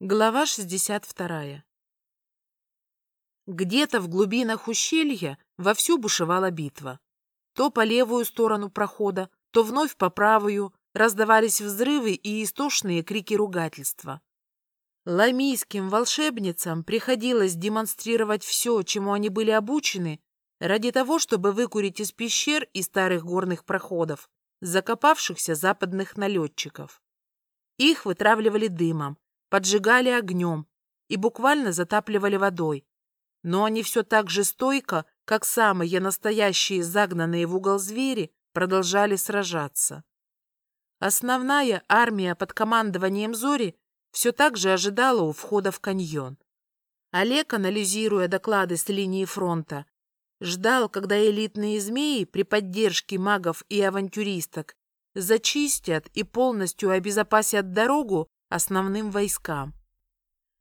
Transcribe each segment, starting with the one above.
Глава 62. Где-то в глубинах ущелья вовсю бушевала битва. То по левую сторону прохода, то вновь по правую раздавались взрывы и истошные крики ругательства. Ламийским волшебницам приходилось демонстрировать все, чему они были обучены, ради того, чтобы выкурить из пещер и старых горных проходов закопавшихся западных налетчиков. Их вытравливали дымом, поджигали огнем и буквально затапливали водой. Но они все так же стойко, как самые настоящие загнанные в угол звери, продолжали сражаться. Основная армия под командованием Зори все так же ожидала у входа в каньон. Олег, анализируя доклады с линии фронта, ждал, когда элитные змеи при поддержке магов и авантюристок зачистят и полностью обезопасят дорогу основным войскам.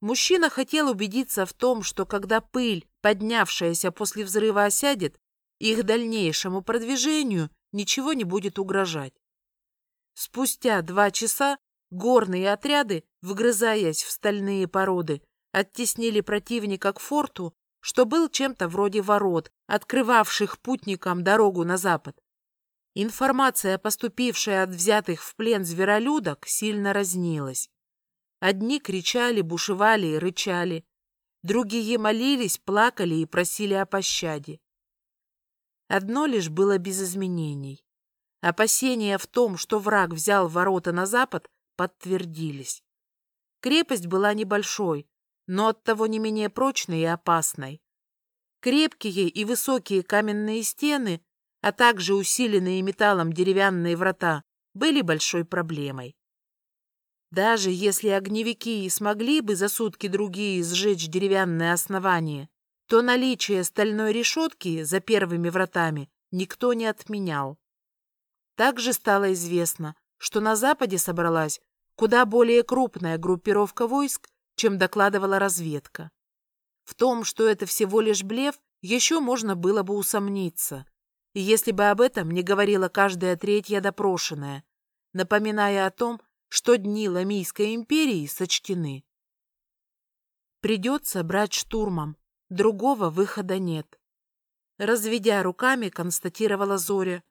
Мужчина хотел убедиться в том, что когда пыль, поднявшаяся после взрыва, осядет, их дальнейшему продвижению ничего не будет угрожать. Спустя два часа горные отряды, вгрызаясь в стальные породы, оттеснили противника к форту, что был чем-то вроде ворот, открывавших путникам дорогу на запад. Информация, поступившая от взятых в плен зверолюдок, сильно разнилась. Одни кричали, бушевали и рычали, другие молились, плакали и просили о пощаде. Одно лишь было без изменений. Опасения в том, что враг взял ворота на запад, подтвердились. Крепость была небольшой, но оттого не менее прочной и опасной. Крепкие и высокие каменные стены а также усиленные металлом деревянные врата, были большой проблемой. Даже если огневики и смогли бы за сутки другие сжечь деревянное основание, то наличие стальной решетки за первыми вратами никто не отменял. Также стало известно, что на Западе собралась куда более крупная группировка войск, чем докладывала разведка. В том, что это всего лишь блеф, еще можно было бы усомниться, если бы об этом не говорила каждая третья допрошенная, напоминая о том, что дни Ламийской империи сочтены. Придется брать штурмом, другого выхода нет. Разведя руками, констатировала Зоря,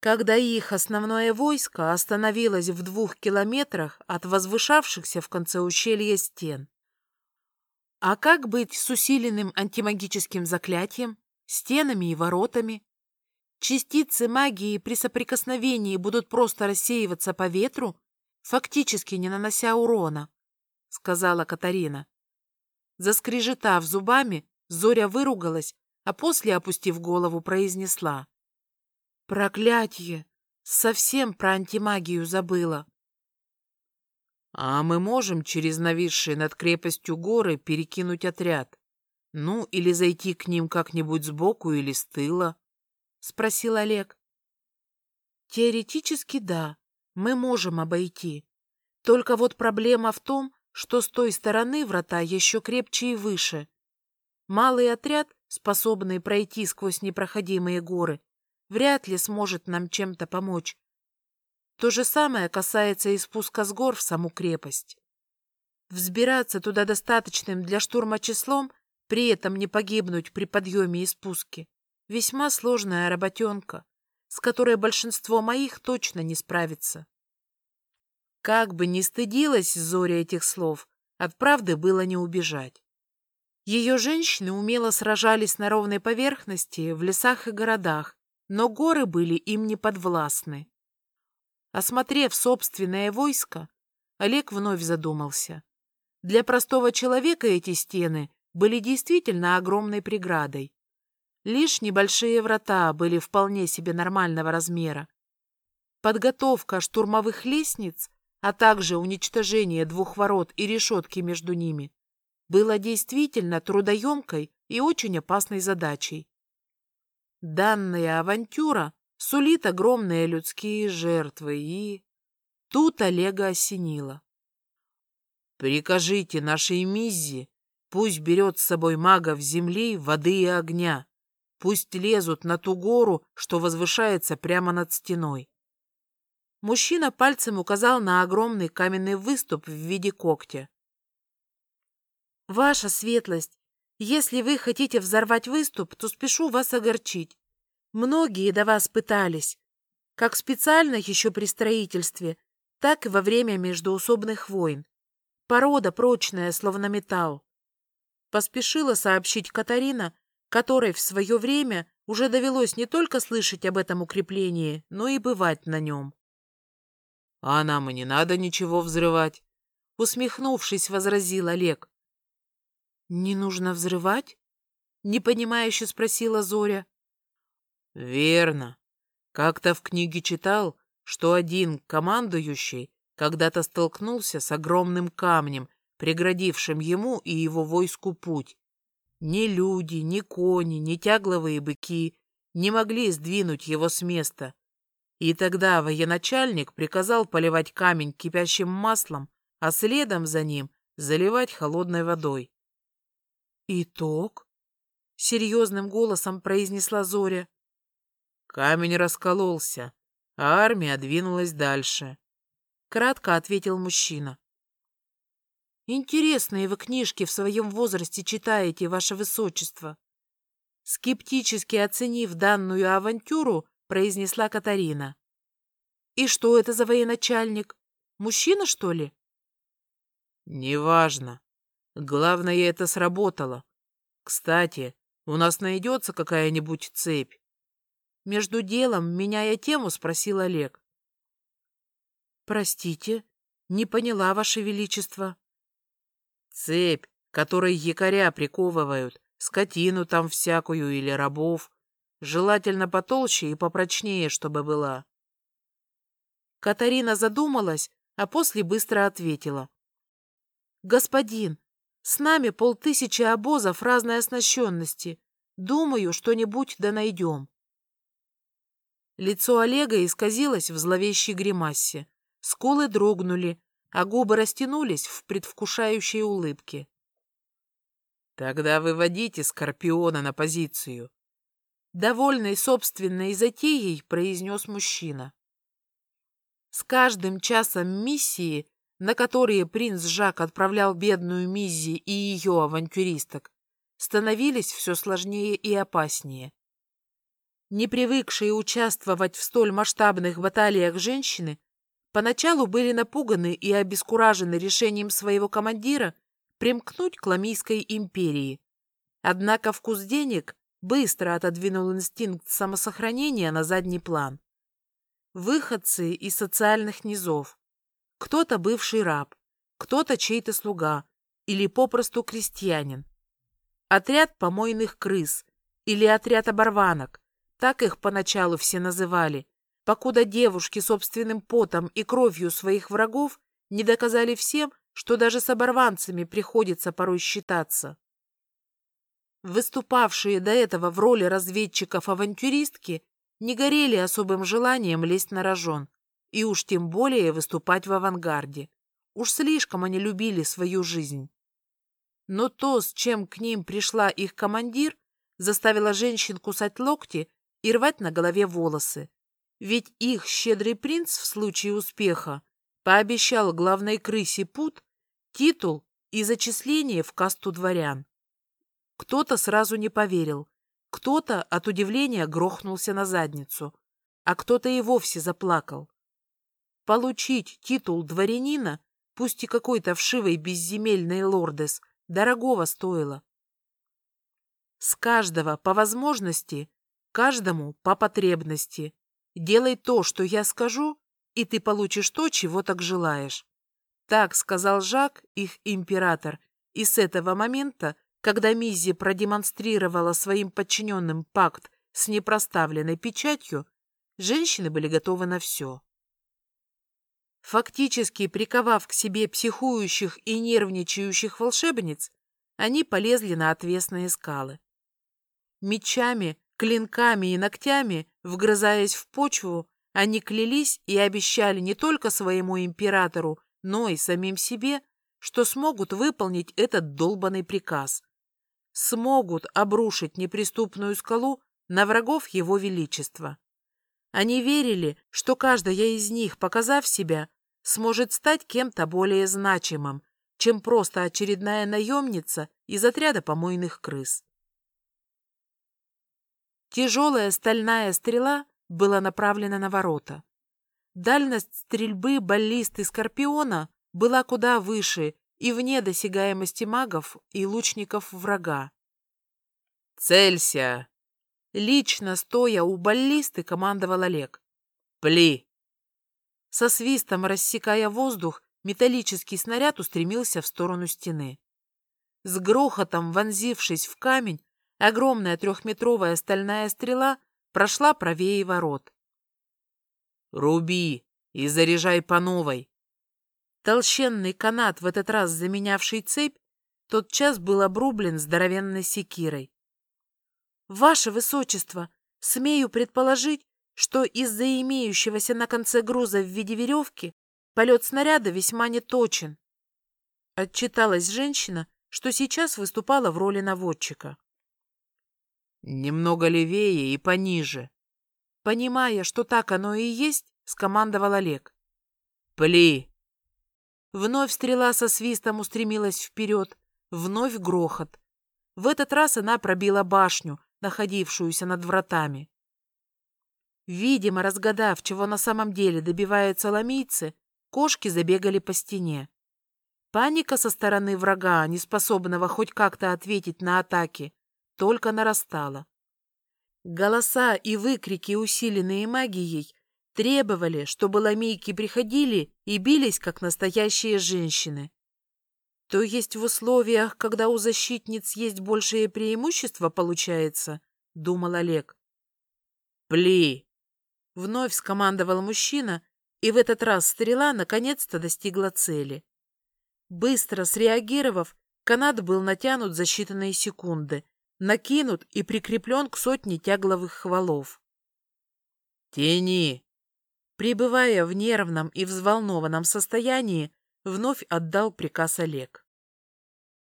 когда их основное войско остановилось в двух километрах от возвышавшихся в конце ущелья стен. А как быть с усиленным антимагическим заклятием, стенами и воротами? Частицы магии при соприкосновении будут просто рассеиваться по ветру, фактически не нанося урона, — сказала Катарина. Заскрежетав зубами, Зоря выругалась, а после, опустив голову, произнесла. «Проклятье! Совсем про антимагию забыла!» «А мы можем через нависшие над крепостью горы перекинуть отряд? Ну, или зайти к ним как-нибудь сбоку или с тыла?» — спросил Олег. Теоретически да, мы можем обойти. Только вот проблема в том, что с той стороны врата еще крепче и выше. Малый отряд, способный пройти сквозь непроходимые горы, вряд ли сможет нам чем-то помочь. То же самое касается и спуска с гор в саму крепость. Взбираться туда достаточным для штурма числом, при этом не погибнуть при подъеме и спуске, Весьма сложная работенка, с которой большинство моих точно не справится. Как бы ни стыдилась Зоря этих слов, от правды было не убежать. Ее женщины умело сражались на ровной поверхности в лесах и городах, но горы были им не подвластны. Осмотрев собственное войско, Олег вновь задумался. Для простого человека эти стены были действительно огромной преградой. Лишь небольшие врата были вполне себе нормального размера. Подготовка штурмовых лестниц, а также уничтожение двух ворот и решетки между ними, было действительно трудоемкой и очень опасной задачей. Данная авантюра сулит огромные людские жертвы и... Тут Олега осенило. «Прикажите нашей Миззи, пусть берет с собой магов земли, воды и огня. Пусть лезут на ту гору, что возвышается прямо над стеной. Мужчина пальцем указал на огромный каменный выступ в виде когтя. Ваша светлость, если вы хотите взорвать выступ, то спешу вас огорчить. Многие до вас пытались, как специально еще при строительстве, так и во время междоусобных войн. Порода прочная, словно металл. Поспешила сообщить Катарина, которой в свое время уже довелось не только слышать об этом укреплении, но и бывать на нем. — А нам и не надо ничего взрывать, — усмехнувшись, возразил Олег. — Не нужно взрывать? — непонимающе спросила Зоря. — Верно. Как-то в книге читал, что один командующий когда-то столкнулся с огромным камнем, преградившим ему и его войску путь. Ни люди, ни кони, ни тягловые быки не могли сдвинуть его с места. И тогда военачальник приказал поливать камень кипящим маслом, а следом за ним заливать холодной водой. «Итог?» — серьезным голосом произнесла Зоря. Камень раскололся, а армия двинулась дальше. Кратко ответил мужчина. Интересные вы книжки в своем возрасте читаете, ваше высочество. Скептически оценив данную авантюру, произнесла Катарина. И что это за военачальник? Мужчина, что ли? Неважно. Главное, это сработало. Кстати, у нас найдется какая-нибудь цепь. Между делом, меняя тему, спросил Олег. «Простите, не поняла, Ваше Величество». «Цепь, которой якоря приковывают, скотину там всякую или рабов, желательно потолще и попрочнее, чтобы была». Катарина задумалась, а после быстро ответила. «Господин, с нами полтысячи обозов разной оснащенности. Думаю, что-нибудь да найдем». Лицо Олега исказилось в зловещей гримасе. Скулы дрогнули, а губы растянулись в предвкушающей улыбке. «Тогда выводите Скорпиона на позицию», — довольный собственной затеей произнес мужчина. С каждым часом миссии, на которые принц Жак отправлял бедную Миззи и ее авантюристок, становились все сложнее и опаснее. Не привыкшие участвовать в столь масштабных баталиях женщины поначалу были напуганы и обескуражены решением своего командира примкнуть к Ламийской империи. Однако вкус денег быстро отодвинул инстинкт самосохранения на задний план. Выходцы из социальных низов. Кто-то бывший раб, кто-то чей-то слуга или попросту крестьянин. Отряд помойных крыс или отряд оборванок, так их поначалу все называли, покуда девушки собственным потом и кровью своих врагов не доказали всем, что даже с оборванцами приходится порой считаться. Выступавшие до этого в роли разведчиков-авантюристки не горели особым желанием лезть на рожон, и уж тем более выступать в авангарде. Уж слишком они любили свою жизнь. Но то, с чем к ним пришла их командир, заставило женщин кусать локти и рвать на голове волосы. Ведь их щедрый принц в случае успеха пообещал главной крысе Пут титул и зачисление в касту дворян. Кто-то сразу не поверил, кто-то от удивления грохнулся на задницу, а кто-то и вовсе заплакал. Получить титул дворянина, пусть и какой-то вшивой безземельной лордес, дорогого стоило. С каждого, по возможности, Каждому по потребности. Делай то, что я скажу, и ты получишь то, чего так желаешь. Так сказал Жак, их император, и с этого момента, когда Миззи продемонстрировала своим подчиненным пакт с непроставленной печатью, женщины были готовы на все. Фактически приковав к себе психующих и нервничающих волшебниц, они полезли на отвесные скалы. Мечами Клинками и ногтями, вгрызаясь в почву, они клялись и обещали не только своему императору, но и самим себе, что смогут выполнить этот долбанный приказ. Смогут обрушить неприступную скалу на врагов его величества. Они верили, что каждая из них, показав себя, сможет стать кем-то более значимым, чем просто очередная наемница из отряда помойных крыс. Тяжелая стальная стрела была направлена на ворота. Дальность стрельбы баллисты Скорпиона была куда выше и вне досягаемости магов и лучников врага. «Целься!» Лично стоя у баллисты командовал Олег. «Пли!» Со свистом рассекая воздух, металлический снаряд устремился в сторону стены. С грохотом вонзившись в камень, огромная трехметровая стальная стрела прошла правее ворот. «Руби и заряжай по новой!» Толщенный канат, в этот раз заменявший цепь, тотчас был обрублен здоровенной секирой. «Ваше Высочество, смею предположить, что из-за имеющегося на конце груза в виде веревки полет снаряда весьма неточен. Отчиталась женщина, что сейчас выступала в роли наводчика. «Немного левее и пониже». Понимая, что так оно и есть, скомандовал Олег. «Пли!» Вновь стрела со свистом устремилась вперед, вновь грохот. В этот раз она пробила башню, находившуюся над вратами. Видимо, разгадав, чего на самом деле добиваются ламийцы, кошки забегали по стене. Паника со стороны врага, неспособного хоть как-то ответить на атаки, только нарастала. Голоса и выкрики, усиленные магией, требовали, чтобы ламейки приходили и бились, как настоящие женщины. То есть в условиях, когда у защитниц есть большее преимущество, получается, думал Олег. Пли! Вновь скомандовал мужчина, и в этот раз стрела наконец-то достигла цели. Быстро среагировав, канат был натянут за считанные секунды, накинут и прикреплен к сотне тягловых хвалов. «Тяни!» Пребывая в нервном и взволнованном состоянии, вновь отдал приказ Олег.